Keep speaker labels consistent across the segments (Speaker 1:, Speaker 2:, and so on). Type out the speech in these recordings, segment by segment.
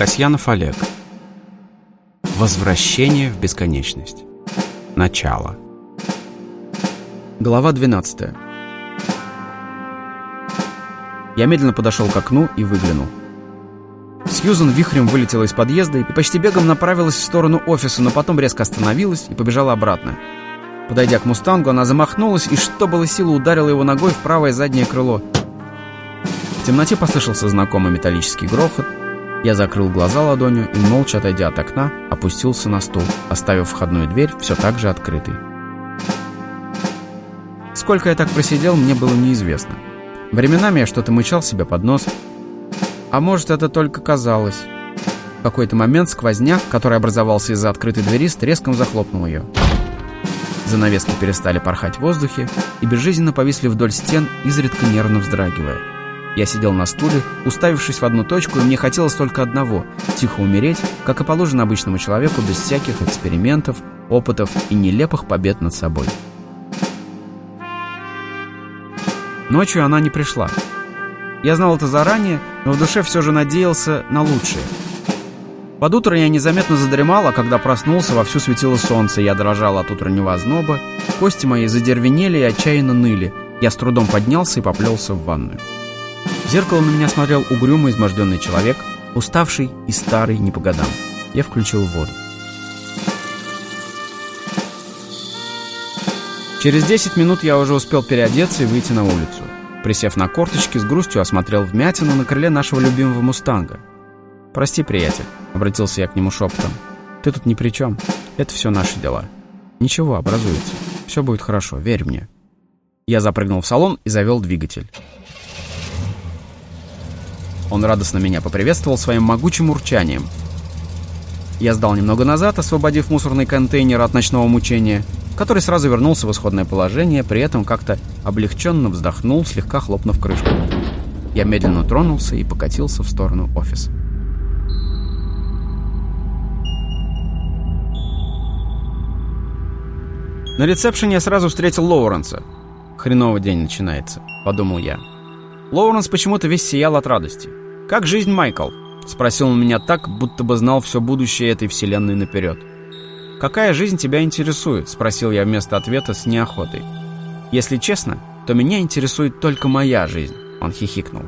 Speaker 1: Касьянов Олег. Возвращение в бесконечность. Начало.
Speaker 2: Глава 12. Я медленно подошел к окну и выглянул. Сьюзан вихрем вылетела из подъезда и почти бегом направилась в сторону офиса, но потом резко остановилась и побежала обратно. Подойдя к «Мустангу», она замахнулась и, что было силы, ударила его ногой в правое заднее крыло. В темноте послышался знакомый металлический грохот. Я закрыл глаза ладонью и, молча отойдя от окна, опустился на стул, оставив входную дверь все так же открытой. Сколько я так просидел, мне было неизвестно. Временами я что-то мычал себе под нос, а может, это только казалось. В какой-то момент сквозняк, который образовался из-за открытой двери, с треском захлопнул ее. Занавески перестали порхать в воздухе и безжизненно повисли вдоль стен, изредка нервно вздрагивая. Я сидел на стуле, уставившись в одну точку, и мне хотелось только одного — тихо умереть, как и положено обычному человеку, без всяких экспериментов, опытов и нелепых побед над собой. Ночью она не пришла. Я знал это заранее, но в душе все же надеялся на лучшее. Под утро я незаметно задремал, а когда проснулся, вовсю светило солнце, я дрожал от утреннего озноба, кости мои задервенели и отчаянно ныли. Я с трудом поднялся и поплелся в ванную. Зеркало на меня смотрел угрюмый, изможденный человек, уставший и старый не по годам. Я включил воду. Через 10 минут я уже успел переодеться и выйти на улицу. Присев на корточки, с грустью осмотрел вмятину на крыле нашего любимого «Мустанга». «Прости, приятель», — обратился я к нему шепотом. «Ты тут ни при чем. Это все наши дела. Ничего, образуется. Все будет хорошо, верь мне». Я запрыгнул в салон и завел двигатель. Он радостно меня поприветствовал своим могучим урчанием. Я сдал немного назад, освободив мусорный контейнер от ночного мучения — который сразу вернулся в исходное положение, при этом как-то облегченно вздохнул, слегка хлопнув крышку. Я медленно тронулся и покатился в сторону офиса. На ресепшене я сразу встретил Лоуренса. «Хреновый день начинается», — подумал я. Лоуренс почему-то весь сиял от радости. «Как жизнь, Майкл?» — спросил он меня так, будто бы знал все будущее этой вселенной наперед. «Какая жизнь тебя интересует?» — спросил я вместо ответа с неохотой. «Если честно, то меня интересует только моя жизнь», — он хихикнул.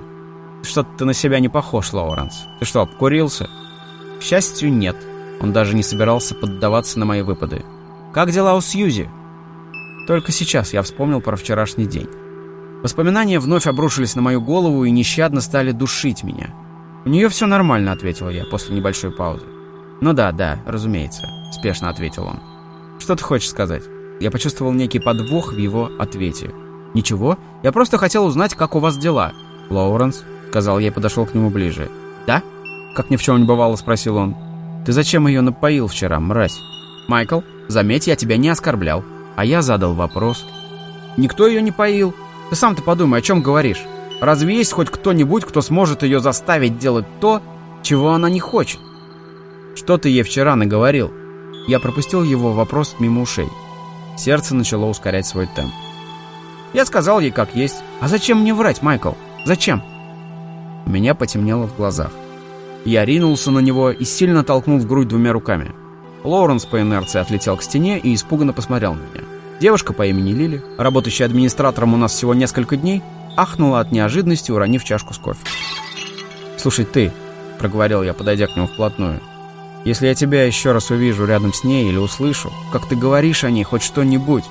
Speaker 2: «Что-то ты на себя не похож, Лоуренс. Ты что, обкурился?» «К счастью, нет». Он даже не собирался поддаваться на мои выпады. «Как дела у Сьюзи?» Только сейчас я вспомнил про вчерашний день. Воспоминания вновь обрушились на мою голову и нещадно стали душить меня. «У нее все нормально», — ответил я после небольшой паузы. «Ну да, да, разумеется», — спешно ответил он. «Что ты хочешь сказать?» Я почувствовал некий подвох в его ответе. «Ничего, я просто хотел узнать, как у вас дела». «Лоуренс», — сказал я и подошел к нему ближе. «Да?» — как ни в чем не бывало, спросил он. «Ты зачем ее напоил вчера, мразь?» «Майкл, заметь, я тебя не оскорблял». А я задал вопрос. «Никто ее не поил. Ты сам-то подумай, о чем говоришь? Разве есть хоть кто-нибудь, кто сможет ее заставить делать то, чего она не хочет?» «Что ты ей вчера наговорил?» Я пропустил его вопрос мимо ушей. Сердце начало ускорять свой темп. Я сказал ей, как есть. «А зачем мне врать, Майкл? Зачем?» У меня потемнело в глазах. Я ринулся на него и сильно толкнул в грудь двумя руками. Лоуренс по инерции отлетел к стене и испуганно посмотрел на меня. Девушка по имени Лили, работающая администратором у нас всего несколько дней, ахнула от неожиданности, уронив чашку с кофе. «Слушай, ты», — проговорил я, подойдя к нему вплотную, — если я тебя еще раз увижу рядом с ней или услышу, как ты говоришь о ней хоть что-нибудь,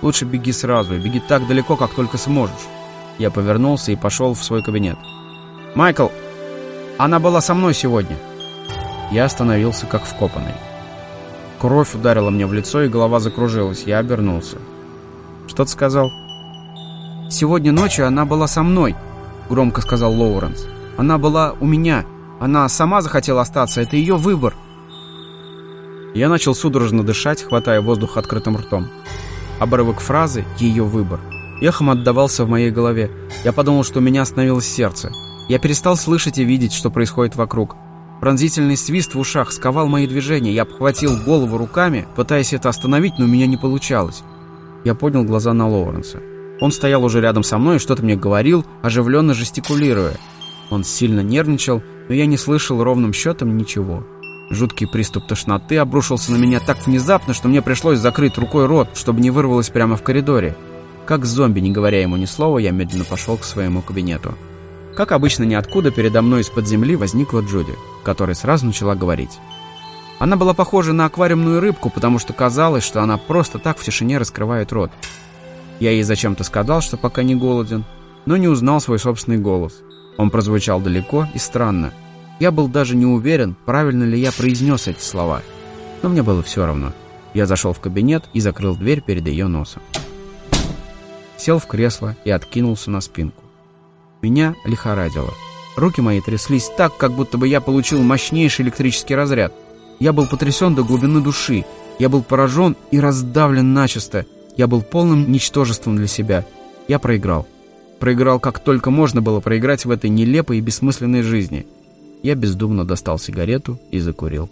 Speaker 2: лучше беги сразу и беги так далеко, как только сможешь. Я повернулся и пошел в свой кабинет. «Майкл, она была со мной сегодня». Я остановился как вкопанный. Кровь ударила мне в лицо, и голова закружилась. Я обернулся. «Что ты сказал?» «Сегодня ночью она была со мной», — громко сказал Лоуренс. «Она была у меня. Она сама захотела остаться. Это ее выбор». Я начал судорожно дышать, хватая воздух открытым ртом. Обрывок фразы «ее выбор» эхом отдавался в моей голове. Я подумал, что у меня остановилось сердце. Я перестал слышать и видеть, что происходит вокруг. Пронзительный свист в ушах сковал мои движения. Я обхватил голову руками, пытаясь это остановить, но у меня не получалось. Я поднял глаза на Лоуренса. Он стоял уже рядом со мной и что-то мне говорил, оживленно жестикулируя. Он сильно нервничал, но я не слышал ровным счетом ничего. Жуткий приступ тошноты обрушился на меня так внезапно, что мне пришлось закрыть рукой рот, чтобы не вырвалось прямо в коридоре. Как зомби, не говоря ему ни слова, я медленно пошел к своему кабинету. Как обычно, ниоткуда передо мной из-под земли возникла Джуди, которая сразу начала говорить. Она была похожа на аквариумную рыбку, потому что казалось, что она просто так в тишине раскрывает рот. Я ей зачем-то сказал, что пока не голоден, но не узнал свой собственный голос. Он прозвучал далеко и странно. Я был даже не уверен, правильно ли я произнес эти слова. Но мне было все равно. Я зашел в кабинет и закрыл дверь перед ее носом. Сел в кресло и откинулся на спинку. Меня лихорадило. Руки мои тряслись так, как будто бы я получил мощнейший электрический разряд. Я был потрясен до глубины души. Я был поражен и раздавлен начисто. Я был полным ничтожеством для себя. Я проиграл. Проиграл, как только можно было проиграть в этой нелепой и бессмысленной жизни. Я бездумно достал сигарету и закурил.